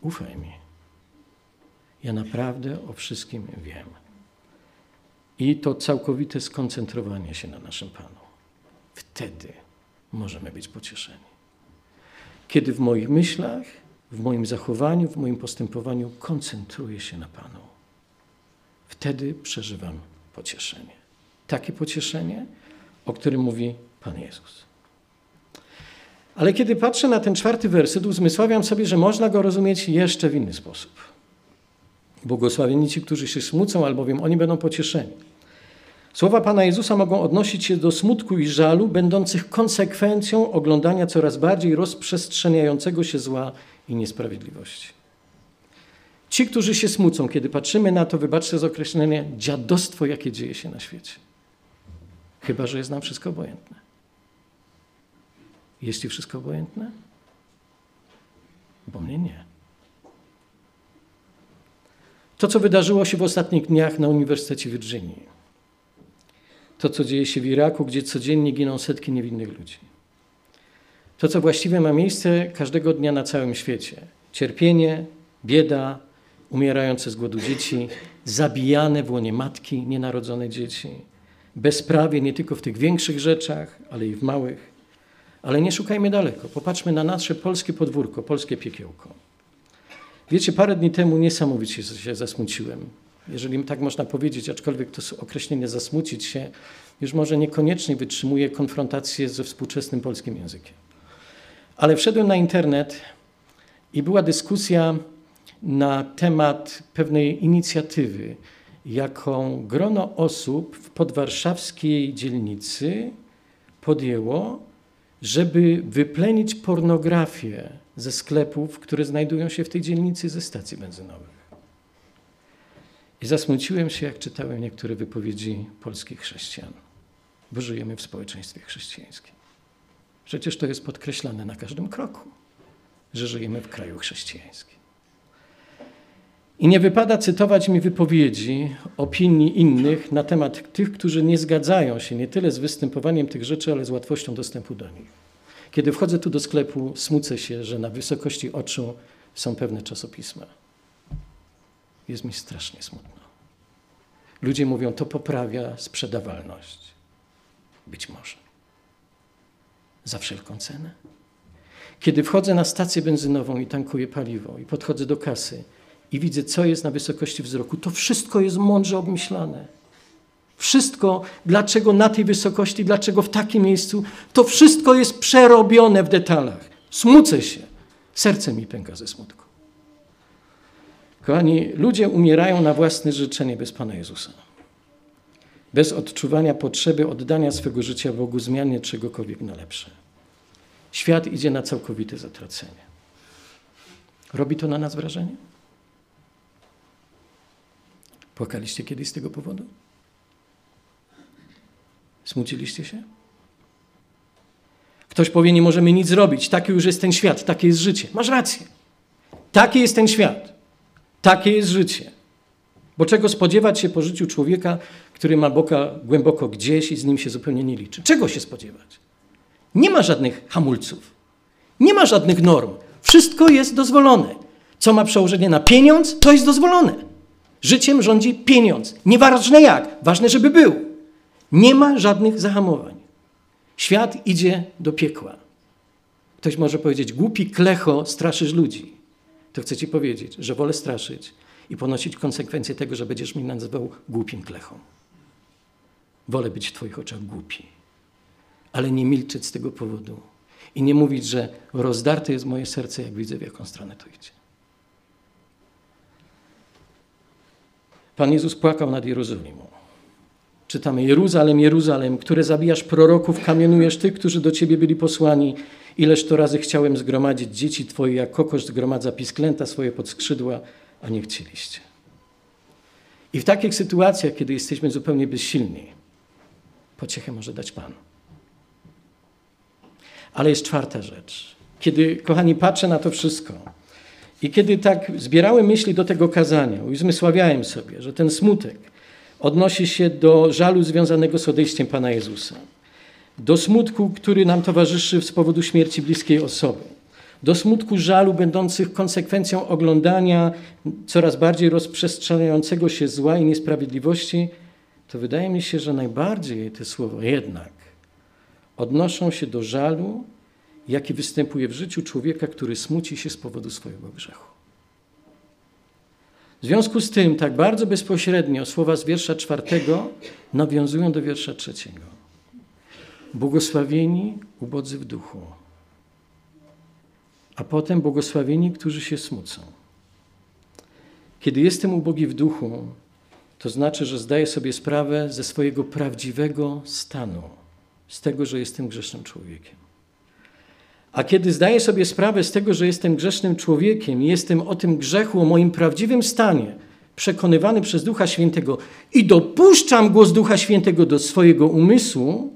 Ufaj mi. Ja naprawdę o wszystkim wiem. I to całkowite skoncentrowanie się na naszym Panu. Wtedy możemy być pocieszeni. Kiedy w moich myślach, w moim zachowaniu, w moim postępowaniu koncentruję się na Panu. Wtedy przeżywam pocieszenie. Takie pocieszenie, o którym mówi Pan Jezus. Ale kiedy patrzę na ten czwarty werset, uzmysławiam sobie, że można go rozumieć jeszcze w inny sposób. Błogosławieni ci, którzy się smucą, albowiem oni będą pocieszeni. Słowa Pana Jezusa mogą odnosić się do smutku i żalu, będących konsekwencją oglądania coraz bardziej rozprzestrzeniającego się zła i niesprawiedliwości. Ci, którzy się smucą, kiedy patrzymy na to, wybaczcie z określenia, dziadostwo, jakie dzieje się na świecie. Chyba, że jest nam wszystko obojętne. Jest Ci wszystko obojętne? Bo mnie nie. To, co wydarzyło się w ostatnich dniach na Uniwersytecie Virginii, to, co dzieje się w Iraku, gdzie codziennie giną setki niewinnych ludzi. To, co właściwie ma miejsce każdego dnia na całym świecie. Cierpienie, bieda, umierające z głodu dzieci, zabijane w łonie matki, nienarodzone dzieci, bezprawie nie tylko w tych większych rzeczach, ale i w małych. Ale nie szukajmy daleko. Popatrzmy na nasze polskie podwórko, polskie piekiełko. Wiecie, parę dni temu niesamowicie się zasmuciłem. Jeżeli tak można powiedzieć, aczkolwiek to określenie zasmucić się już może niekoniecznie wytrzymuje konfrontację ze współczesnym polskim językiem. Ale wszedłem na internet i była dyskusja na temat pewnej inicjatywy, jaką grono osób w podwarszawskiej dzielnicy podjęło, żeby wyplenić pornografię ze sklepów, które znajdują się w tej dzielnicy ze stacji benzynowych. I zasmuciłem się, jak czytałem niektóre wypowiedzi polskich chrześcijan, bo żyjemy w społeczeństwie chrześcijańskim. Przecież to jest podkreślane na każdym kroku, że żyjemy w kraju chrześcijańskim. I nie wypada cytować mi wypowiedzi, opinii innych na temat tych, którzy nie zgadzają się nie tyle z występowaniem tych rzeczy, ale z łatwością dostępu do nich. Kiedy wchodzę tu do sklepu, smucę się, że na wysokości oczu są pewne czasopisma. Jest mi strasznie smutno. Ludzie mówią, to poprawia sprzedawalność. Być może. Za wszelką cenę. Kiedy wchodzę na stację benzynową i tankuję paliwo i podchodzę do kasy i widzę, co jest na wysokości wzroku, to wszystko jest mądrze obmyślane. Wszystko, dlaczego na tej wysokości, dlaczego w takim miejscu, to wszystko jest przerobione w detalach. Smucę się. Serce mi pęka ze smutku. Kochani, ludzie umierają na własne życzenie bez Pana Jezusa. Bez odczuwania potrzeby oddania swego życia Bogu, zmianie czegokolwiek na lepsze. Świat idzie na całkowite zatracenie. Robi to na nas wrażenie? Płakaliście kiedyś z tego powodu? Smuciliście się? Ktoś powie, nie możemy nic zrobić, taki już jest ten świat, takie jest życie. Masz rację. Taki jest ten świat. Takie jest życie. Bo czego spodziewać się po życiu człowieka, który ma boka głęboko gdzieś i z nim się zupełnie nie liczy? Czego się spodziewać? Nie ma żadnych hamulców. Nie ma żadnych norm. Wszystko jest dozwolone. Co ma przełożenie na pieniądz, to jest dozwolone. Życiem rządzi pieniądz. Nieważne jak, ważne, żeby był. Nie ma żadnych zahamowań. Świat idzie do piekła. Ktoś może powiedzieć, głupi klecho, straszysz ludzi. To chcę ci powiedzieć, że wolę straszyć i ponosić konsekwencje tego, że będziesz mnie nazywał głupim klechą. Wolę być w twoich oczach głupi, ale nie milczeć z tego powodu i nie mówić, że rozdarte jest moje serce, jak widzę, w jaką stronę to idzie. Pan Jezus płakał nad Jerozolimą. Czytamy Jeruzalem, Jeruzalem, które zabijasz proroków, kamienujesz tych, którzy do ciebie byli posłani. Ileż to razy chciałem zgromadzić dzieci twoje, jak kokosz zgromadza pisklęta swoje pod skrzydła, a nie chcieliście. I w takich sytuacjach, kiedy jesteśmy zupełnie bezsilni, pociechę może dać Pan. Ale jest czwarta rzecz. Kiedy, kochani, patrzę na to wszystko i kiedy tak zbierałem myśli do tego kazania, uzmysławiałem sobie, że ten smutek odnosi się do żalu związanego z odejściem Pana Jezusa, do smutku, który nam towarzyszy z powodu śmierci bliskiej osoby, do smutku żalu będących konsekwencją oglądania coraz bardziej rozprzestrzeniającego się zła i niesprawiedliwości, to wydaje mi się, że najbardziej te słowa jednak odnoszą się do żalu, jaki występuje w życiu człowieka, który smuci się z powodu swojego grzechu. W związku z tym, tak bardzo bezpośrednio słowa z wiersza czwartego nawiązują do wiersza trzeciego. Błogosławieni ubodzy w duchu, a potem błogosławieni, którzy się smucą. Kiedy jestem ubogi w duchu, to znaczy, że zdaję sobie sprawę ze swojego prawdziwego stanu, z tego, że jestem grzesznym człowiekiem. A kiedy zdaję sobie sprawę z tego, że jestem grzesznym człowiekiem i jestem o tym grzechu, o moim prawdziwym stanie, przekonywany przez Ducha Świętego i dopuszczam głos Ducha Świętego do swojego umysłu,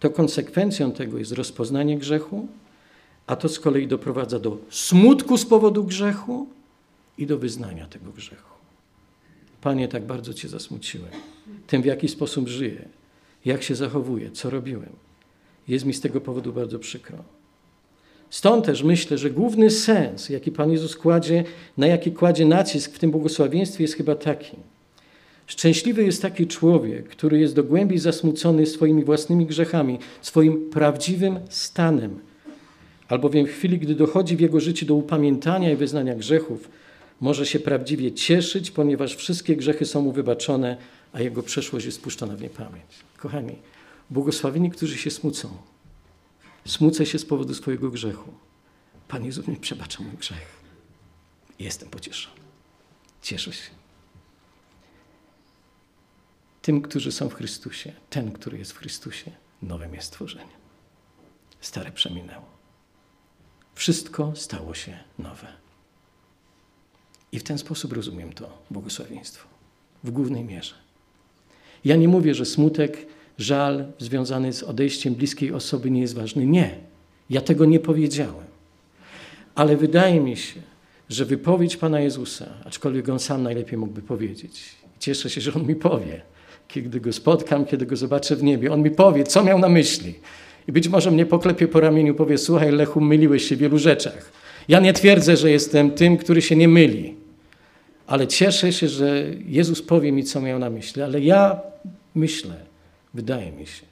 to konsekwencją tego jest rozpoznanie grzechu, a to z kolei doprowadza do smutku z powodu grzechu i do wyznania tego grzechu. Panie, tak bardzo Cię zasmuciłem. Tym, w jaki sposób żyję, jak się zachowuję, co robiłem. Jest mi z tego powodu bardzo przykro. Stąd też myślę, że główny sens, jaki Pan Jezus kładzie, na jaki kładzie nacisk w tym błogosławieństwie, jest chyba taki. Szczęśliwy jest taki człowiek, który jest do głębi zasmucony swoimi własnymi grzechami, swoim prawdziwym stanem. Albowiem w chwili, gdy dochodzi w jego życiu do upamiętania i wyznania grzechów, może się prawdziwie cieszyć, ponieważ wszystkie grzechy są mu wybaczone, a jego przeszłość jest puszczona w niepamięć. Kochani, błogosławieni, którzy się smucą, Smucę się z powodu swojego grzechu. Pan Jezus mi przebacza mój grzech. Jestem pocieszony. Cieszę się. Tym, którzy są w Chrystusie, ten, który jest w Chrystusie, nowym jest stworzenie. Stare przeminęło. Wszystko stało się nowe. I w ten sposób rozumiem to błogosławieństwo. W głównej mierze. Ja nie mówię, że smutek żal związany z odejściem bliskiej osoby nie jest ważny. Nie, ja tego nie powiedziałem. Ale wydaje mi się, że wypowiedź Pana Jezusa, aczkolwiek On sam najlepiej mógłby powiedzieć, cieszę się, że On mi powie, kiedy Go spotkam, kiedy Go zobaczę w niebie, On mi powie, co miał na myśli. I być może mnie poklepie po ramieniu, powie, słuchaj Lechu, myliłeś się w wielu rzeczach. Ja nie twierdzę, że jestem tym, który się nie myli, ale cieszę się, że Jezus powie mi, co miał na myśli. Ale ja myślę, wydaje mi się,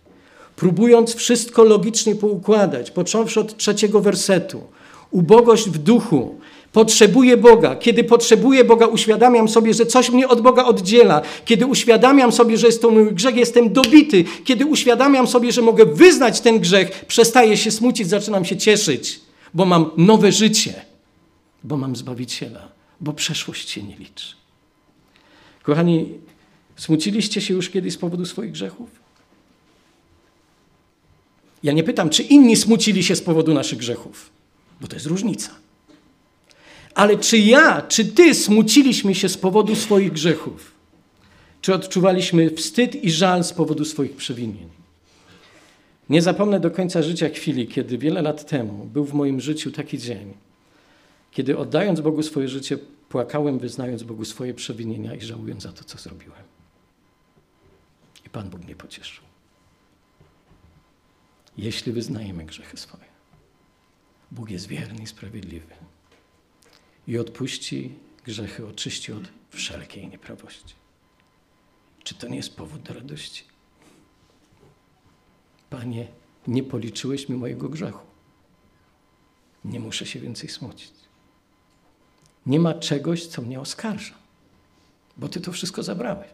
próbując wszystko logicznie poukładać, począwszy od trzeciego wersetu, ubogość w duchu, Potrzebuję Boga. Kiedy potrzebuję Boga, uświadamiam sobie, że coś mnie od Boga oddziela. Kiedy uświadamiam sobie, że jest to mój grzech, jestem dobity. Kiedy uświadamiam sobie, że mogę wyznać ten grzech, przestaję się smucić, zaczynam się cieszyć, bo mam nowe życie, bo mam Zbawiciela, bo przeszłość się nie liczy. Kochani, smuciliście się już kiedyś z powodu swoich grzechów? Ja nie pytam, czy inni smucili się z powodu naszych grzechów, bo to jest różnica. Ale czy ja, czy ty smuciliśmy się z powodu swoich grzechów? Czy odczuwaliśmy wstyd i żal z powodu swoich przewinień? Nie zapomnę do końca życia chwili, kiedy wiele lat temu był w moim życiu taki dzień, kiedy oddając Bogu swoje życie, płakałem, wyznając Bogu swoje przewinienia i żałując za to, co zrobiłem. I Pan Bóg mnie pocieszył. Jeśli wyznajemy grzechy swoje, Bóg jest wierny i sprawiedliwy i odpuści grzechy, oczyści od wszelkiej nieprawości. Czy to nie jest powód do radości? Panie, nie policzyłeś mi mojego grzechu. Nie muszę się więcej smucić. Nie ma czegoś, co mnie oskarża, bo Ty to wszystko zabrałeś.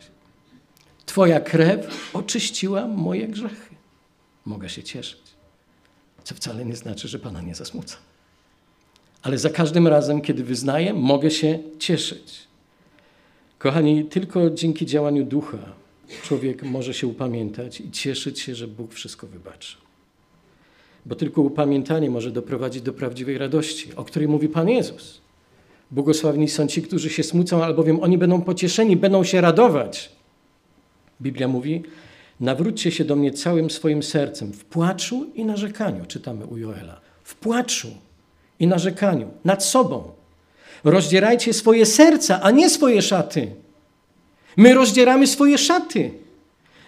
Twoja krew oczyściła moje grzechy. Mogę się cieszyć, co wcale nie znaczy, że Pana nie zasmuca ale za każdym razem, kiedy wyznaję, mogę się cieszyć. Kochani, tylko dzięki działaniu ducha człowiek może się upamiętać i cieszyć się, że Bóg wszystko wybaczy. Bo tylko upamiętanie może doprowadzić do prawdziwej radości, o której mówi Pan Jezus. Błogosławieni są ci, którzy się smucą, albowiem oni będą pocieszeni, będą się radować. Biblia mówi: Nawróćcie się do mnie całym swoim sercem, w płaczu i narzekaniu, czytamy u Joela. W płaczu i narzekaniu nad sobą. Rozdzierajcie swoje serca, a nie swoje szaty. My rozdzieramy swoje szaty.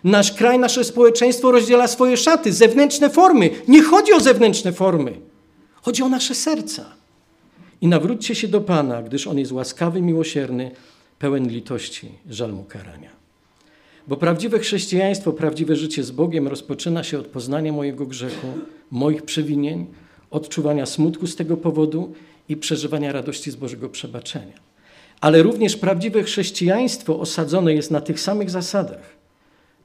Nasz kraj, nasze społeczeństwo rozdziela swoje szaty, zewnętrzne formy. Nie chodzi o zewnętrzne formy. Chodzi o nasze serca. I nawróćcie się do Pana, gdyż On jest łaskawy, miłosierny, pełen litości, żal mu karania. Bo prawdziwe chrześcijaństwo, prawdziwe życie z Bogiem rozpoczyna się od poznania mojego grzechu, moich przewinień, odczuwania smutku z tego powodu i przeżywania radości z Bożego przebaczenia. Ale również prawdziwe chrześcijaństwo osadzone jest na tych samych zasadach.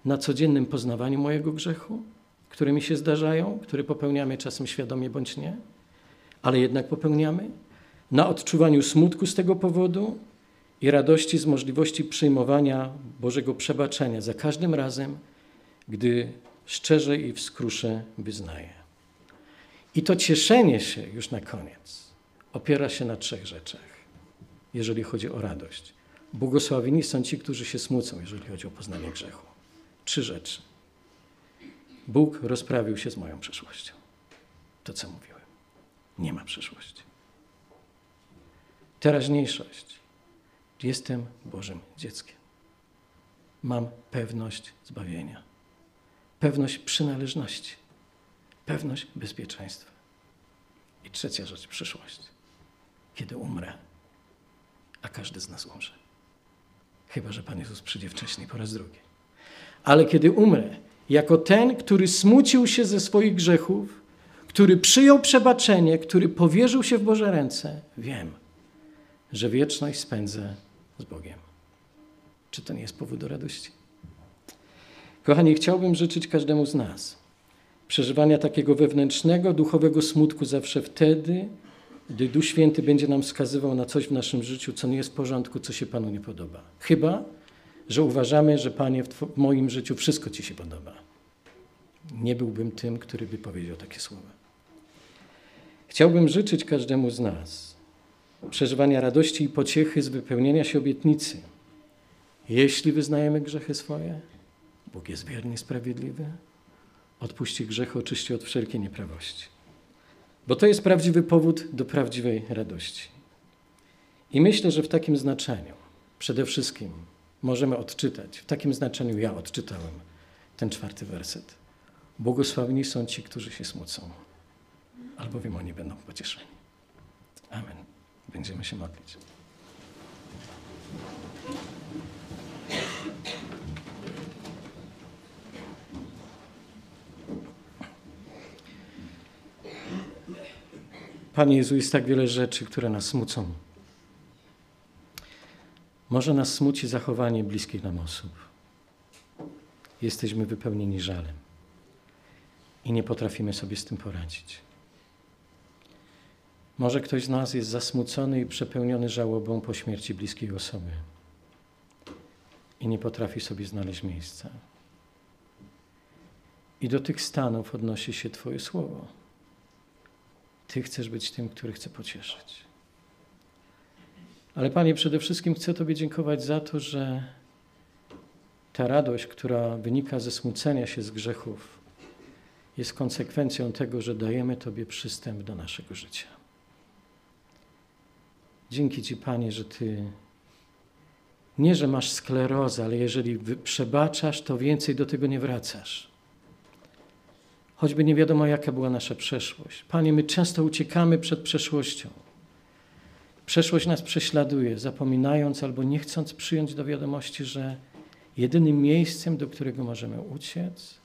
Na codziennym poznawaniu mojego grzechu, które mi się zdarzają, które popełniamy czasem świadomie bądź nie, ale jednak popełniamy, na odczuwaniu smutku z tego powodu i radości z możliwości przyjmowania Bożego przebaczenia za każdym razem, gdy szczerze i w skrusze wyznaję. I to cieszenie się już na koniec opiera się na trzech rzeczach, jeżeli chodzi o radość. Błogosławieni są ci, którzy się smucą, jeżeli chodzi o poznanie grzechu. Trzy rzeczy. Bóg rozprawił się z moją przeszłością. To, co mówiłem. Nie ma przeszłości. Teraźniejszość. Jestem Bożym dzieckiem. Mam pewność zbawienia, pewność przynależności pewność bezpieczeństwa. I trzecia rzecz, przyszłość. Kiedy umrę, a każdy z nas umrze. Chyba, że Pan Jezus przyjdzie wcześniej po raz drugi. Ale kiedy umrę, jako ten, który smucił się ze swoich grzechów, który przyjął przebaczenie, który powierzył się w Boże ręce, wiem, że wieczność spędzę z Bogiem. Czy to nie jest powód do radości? Kochani, chciałbym życzyć każdemu z nas, przeżywania takiego wewnętrznego, duchowego smutku zawsze wtedy, gdy Duch Święty będzie nam wskazywał na coś w naszym życiu, co nie jest w porządku, co się Panu nie podoba. Chyba, że uważamy, że Panie, w, w moim życiu wszystko Ci się podoba. Nie byłbym tym, który by powiedział takie słowa. Chciałbym życzyć każdemu z nas przeżywania radości i pociechy z wypełnienia się obietnicy. Jeśli wyznajemy grzechy swoje, Bóg jest wierny i sprawiedliwy, odpuści grzech, oczyści od wszelkiej nieprawości. Bo to jest prawdziwy powód do prawdziwej radości. I myślę, że w takim znaczeniu przede wszystkim możemy odczytać, w takim znaczeniu ja odczytałem ten czwarty werset. Błogosławieni są ci, którzy się smucą, albowiem oni będą pocieszeni. Amen. Będziemy się modlić. Panie Jezu, jest tak wiele rzeczy, które nas smucą. Może nas smuci zachowanie bliskich nam osób. Jesteśmy wypełnieni żalem i nie potrafimy sobie z tym poradzić. Może ktoś z nas jest zasmucony i przepełniony żałobą po śmierci bliskiej osoby i nie potrafi sobie znaleźć miejsca. I do tych stanów odnosi się Twoje słowo. Ty chcesz być tym, który chce pocieszyć. Ale Panie, przede wszystkim chcę Tobie dziękować za to, że ta radość, która wynika ze smucenia się z grzechów, jest konsekwencją tego, że dajemy Tobie przystęp do naszego życia. Dzięki Ci, Panie, że Ty nie, że masz sklerozę, ale jeżeli przebaczasz, to więcej do tego nie wracasz. Choćby nie wiadomo, jaka była nasza przeszłość. Panie, my często uciekamy przed przeszłością. Przeszłość nas prześladuje, zapominając albo nie chcąc przyjąć do wiadomości, że jedynym miejscem, do którego możemy uciec,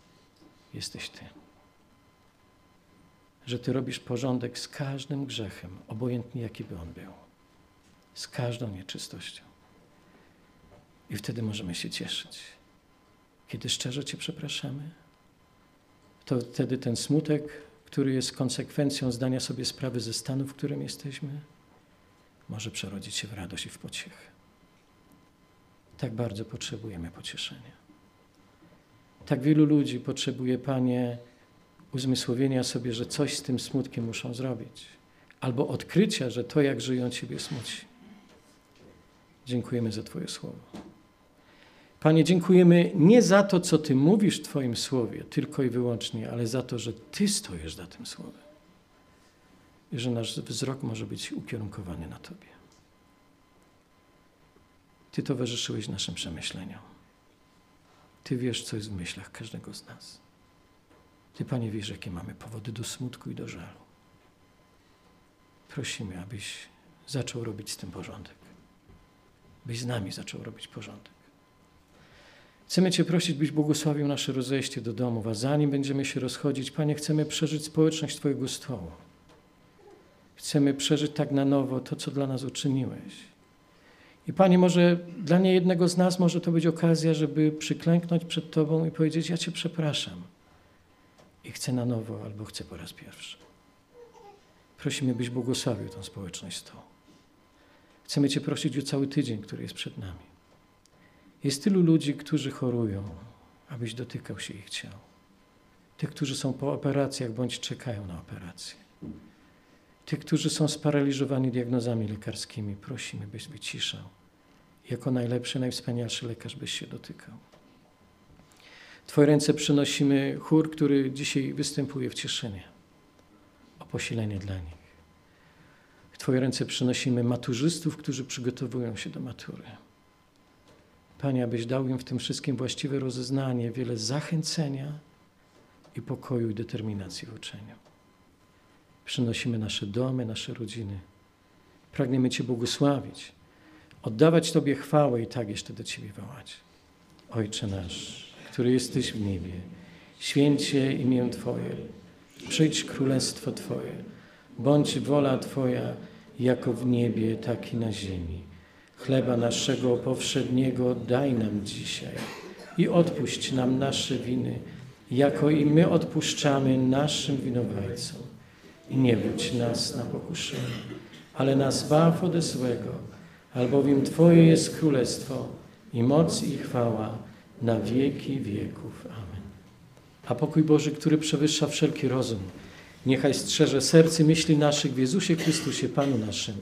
jesteś Ty. Że Ty robisz porządek z każdym grzechem, obojętnie jaki by on był, z każdą nieczystością. I wtedy możemy się cieszyć. Kiedy szczerze Cię przepraszamy, to wtedy ten smutek, który jest konsekwencją zdania sobie sprawy ze stanu, w którym jesteśmy, może przerodzić się w radość i w pociechę. Tak bardzo potrzebujemy pocieszenia. Tak wielu ludzi potrzebuje, Panie, uzmysłowienia sobie, że coś z tym smutkiem muszą zrobić, albo odkrycia, że to, jak żyją, Ciebie smuci. Dziękujemy za Twoje słowo. Panie, dziękujemy nie za to, co Ty mówisz w Twoim słowie, tylko i wyłącznie, ale za to, że Ty stoisz za tym słowem. I że nasz wzrok może być ukierunkowany na Tobie. Ty towarzyszyłeś naszym przemyśleniom. Ty wiesz, co jest w myślach każdego z nas. Ty, Panie, wiesz, jakie mamy powody do smutku i do żalu. Prosimy, abyś zaczął robić z tym porządek. Byś z nami zaczął robić porządek. Chcemy Cię prosić, byś błogosławił nasze rozejście do domów, a zanim będziemy się rozchodzić, Panie, chcemy przeżyć społeczność Twojego stołu. Chcemy przeżyć tak na nowo to, co dla nas uczyniłeś. I Panie, może dla niejednego z nas może to być okazja, żeby przyklęknąć przed Tobą i powiedzieć: Ja Cię przepraszam. I chcę na nowo, albo chcę po raz pierwszy. Prosimy, byś błogosławił tę społeczność stołu. Chcemy Cię prosić o cały tydzień, który jest przed nami. Jest tylu ludzi, którzy chorują, abyś dotykał się ich ciał. Tych, którzy są po operacjach bądź czekają na operację. Tych, którzy są sparaliżowani diagnozami lekarskimi, prosimy, byś wyciszał. Jako najlepszy, najwspanialszy lekarz byś się dotykał. Twoje ręce przynosimy chór, który dzisiaj występuje w Cieszynie. O posilenie dla nich. Twoje ręce przynosimy maturzystów, którzy przygotowują się do matury. Panie, abyś dał im w tym wszystkim właściwe rozeznanie, wiele zachęcenia i pokoju i determinacji w uczeniu. Przynosimy nasze domy, nasze rodziny. Pragniemy Cię błogosławić, oddawać Tobie chwałę i tak jeszcze do Ciebie wołać. Ojcze nasz, który jesteś w niebie, święcie imię Twoje, przyjdź królestwo Twoje, bądź wola Twoja, jako w niebie, tak i na ziemi. Chleba naszego powszedniego daj nam dzisiaj i odpuść nam nasze winy, jako i my odpuszczamy naszym winowajcom. I nie budź nas na pokuszenie, ale nas baw ode złego, albowiem Twoje jest królestwo i moc i chwała na wieki wieków. Amen. A pokój Boży, który przewyższa wszelki rozum, niechaj strzeże serce myśli naszych w Jezusie Chrystusie, Panu naszym,